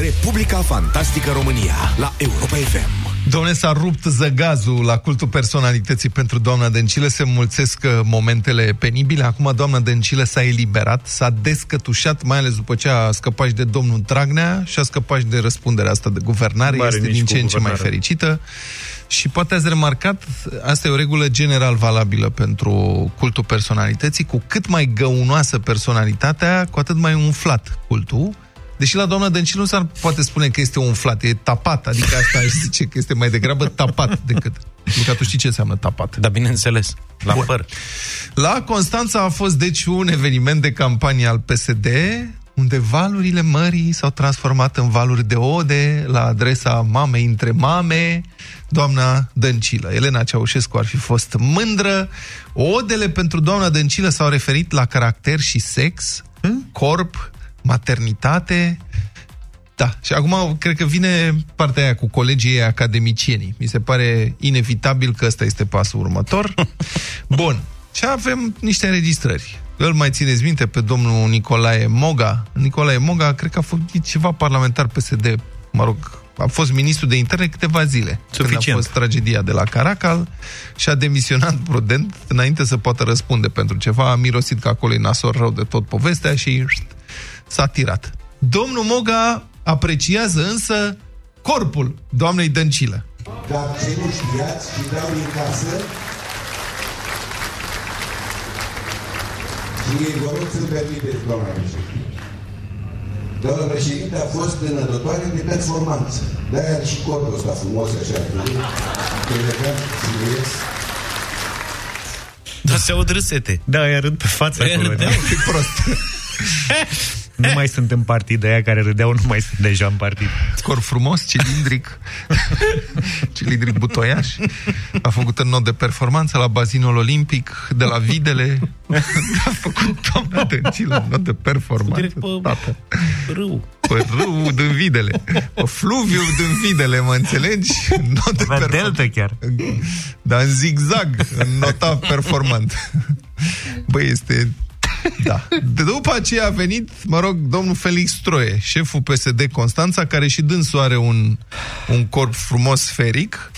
Republica Fantastică România la Europa FM. Domne, s-a rupt zăgazul la cultul personalității pentru doamna Dăncilă, se mulțesc uh, momentele penibile. Acum doamna Dăncilă s-a eliberat, s-a descătușat, mai ales după ce a scăpat și de domnul Dragnea și a scăpat și de răspunderea asta de guvernare. Mare este nici din cu ce în ce mai guvernare. fericită. Și poate ați remarcat, asta e o regulă general valabilă pentru cultul personalității, cu cât mai găunoasă personalitatea, cu atât mai umflat cultul. Deși la doamna Dăncilă nu s-ar poate spune că este umflat, e tapat, adică asta aș zice că este mai degrabă tapat decât... Pentru că tu știi ce înseamnă tapat. Da, bineînțeles, la Bun. păr. La Constanța a fost deci un eveniment de campanie al PSD unde valurile mării s-au transformat în valuri de ode la adresa mamei între mame, doamna Dăncilă. Elena Ceaușescu ar fi fost mândră. Odele pentru doamna Dăncilă s-au referit la caracter și sex, corp, maternitate, da, și acum cred că vine partea aia cu colegii ei academicienii. Mi se pare inevitabil că ăsta este pasul următor. Bun, și avem niște înregistrări. Îl mai țineți minte pe domnul Nicolae Moga? Nicolae Moga, cred că a făcut ceva parlamentar PSD, mă rog, a fost ministru de interne câteva zile. Când a Suficient. fost tragedia de la Caracal și a demisionat prudent înainte să poată răspunde pentru ceva. A mirosit că acolo e nasor rău de tot povestea și s-a tirat. Domnul Moga apreciază însă corpul doamnei Dăncilă. Dar ce nu știați și dau din casă și vă rog să-mi permiteți, doamna președinte. Doamna președinte a fost înădătoare de performanță. De-aia are și corpul ăsta frumos așa. Elegant, siluet. Da, se aud râsete. Da, aia râd pe față Aia acolo. râdeau. da. E prost. Nu mai sunt în partid, aia care râdeau nu mai sunt deja în partid. Corp frumos, cilindric, cilindric butoiaș. A făcut în not de performanță la bazinul olimpic de la Videle. A făcut doamna Dăncilă în not de performanță. Direct pe Tată. râu. Pe râu din Videle. Pe fluviu din Videle, mă înțelegi? În not de Avea performanță. delta chiar. Dar în zigzag, în nota performant. Băi, este... Da. De după aceea a venit, mă rog, domnul Felix Troie, șeful PSD Constanța, care și dânsul are un, un corp frumos sferic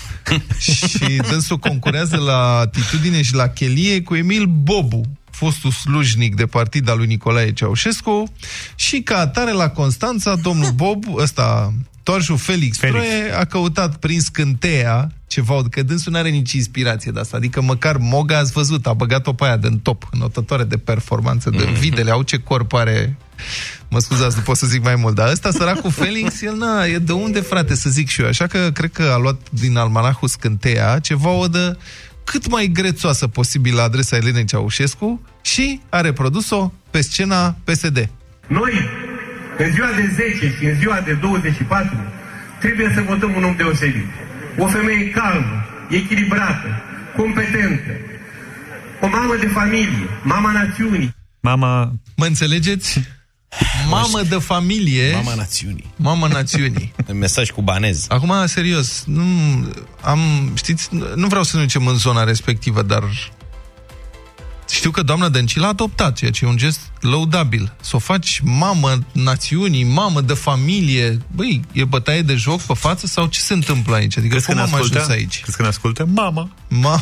și dânsul concurează la atitudine și la chelie cu Emil Bobu, fostul slujnic de partid al lui Nicolae Ceaușescu și ca atare la Constanța, domnul Bob, ăsta, toarșul Felix, Felix. Troie, a căutat prin scânteia ceva, că dânsul nu are nici inspirație de asta. Adică măcar Moga ați văzut, a băgat-o pe aia de top, notătoare de performanță, de videle, au ce corp are. Mă scuzați, nu pot să zic mai mult, dar ăsta săracul Felix, el na, e de unde, frate, să zic și eu. Așa că cred că a luat din almanahul scânteia ceva odă cât mai grețoasă posibil la adresa Elenei Ceaușescu și a reprodus-o pe scena PSD. Noi, în ziua de 10 și în ziua de 24, trebuie să votăm un om deosebit. O femeie calmă, echilibrată, competentă, o mamă de familie, mama națiunii. Mama, Mă înțelegeți? Mamă de familie, Mama națiunii. mamă națiunii. Mesaj cubanez. Acum, serios, nu, am, știți, nu vreau să ne ducem în zona respectivă, dar știu că doamna Dăncilă a adoptat, ceea ce e un gest lăudabil. Să o faci mamă națiunii, mamă de familie, băi, e bătaie de joc pe față sau ce se întâmplă aici? Adică crezi că cum ne am ajuns ascultă? aici? Crezi că ne ascultă? Mama. Ma...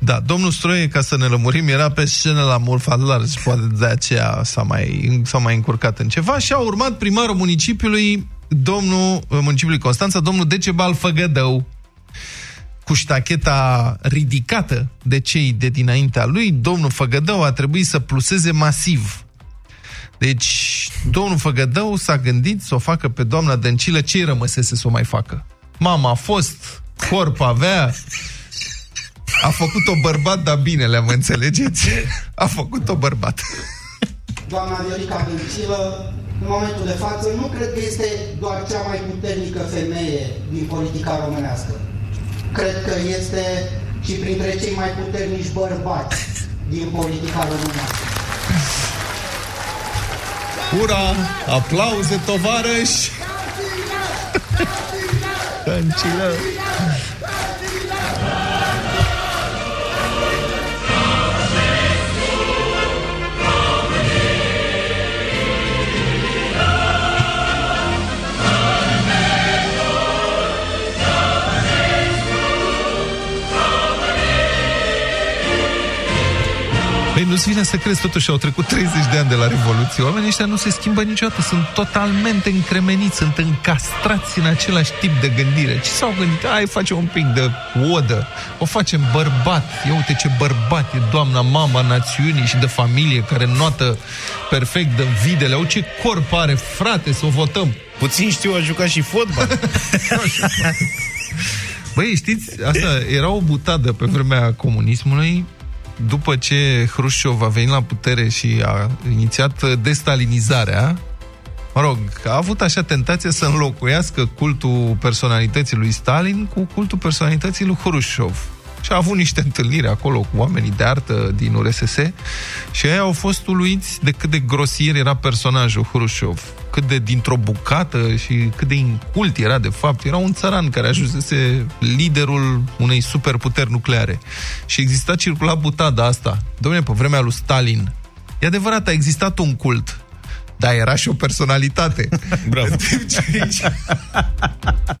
Da, domnul Stroie, ca să ne lămurim, era pe scenă la Mulfadlar și poate de aceea s-a mai, s-a mai încurcat în ceva și a urmat primarul municipiului, domnul municipiului Constanța, domnul Decebal Făgădău, cu ștacheta ridicată de cei de dinaintea lui, domnul Făgădău a trebuit să pluseze masiv. Deci, domnul Făgădău s-a gândit să o facă pe doamna Dăncilă ce rămăsese să o mai facă. Mama a fost, corp avea, a făcut-o bărbat, dar bine, le-am înțelegeți? A făcut-o bărbat. Doamna Viorica Dăncilă, în momentul de față, nu cred că este doar cea mai puternică femeie din politica românească. Cred că este și printre cei mai puternici bărbați din politica românească. Ura! Aplauze, tovarăși! Dăncilă! nu-ți vine să crezi, totuși au trecut 30 de ani de la Revoluție. Oamenii ăștia nu se schimbă niciodată, sunt totalmente încremeniți, sunt încastrați în același tip de gândire. Ce s-au gândit? Hai, facem un pic de odă, o facem bărbat. Ia uite ce bărbat e doamna mama națiunii și de familie care noată perfect de videle. Au ce corp are, frate, să o votăm. Puțin știu, a jucat și fotbal. Băi, știți, asta era o butadă pe vremea comunismului, după ce Hrușciov a venit la putere și a inițiat destalinizarea, mă rog, a avut așa tentația să înlocuiască cultul personalității lui Stalin cu cultul personalității lui Hrușciov. Și a avut niște întâlniri acolo cu oamenii de artă din URSS și ei au fost uluiți de cât de grosier era personajul Hrușciov, cât de dintr-o bucată și cât de incult era de fapt. Era un țăran care ajunsese liderul unei superputeri nucleare. Și exista circula butada asta. Dom'le, pe vremea lui Stalin, e adevărat, a existat un cult, dar era și o personalitate. Bravo.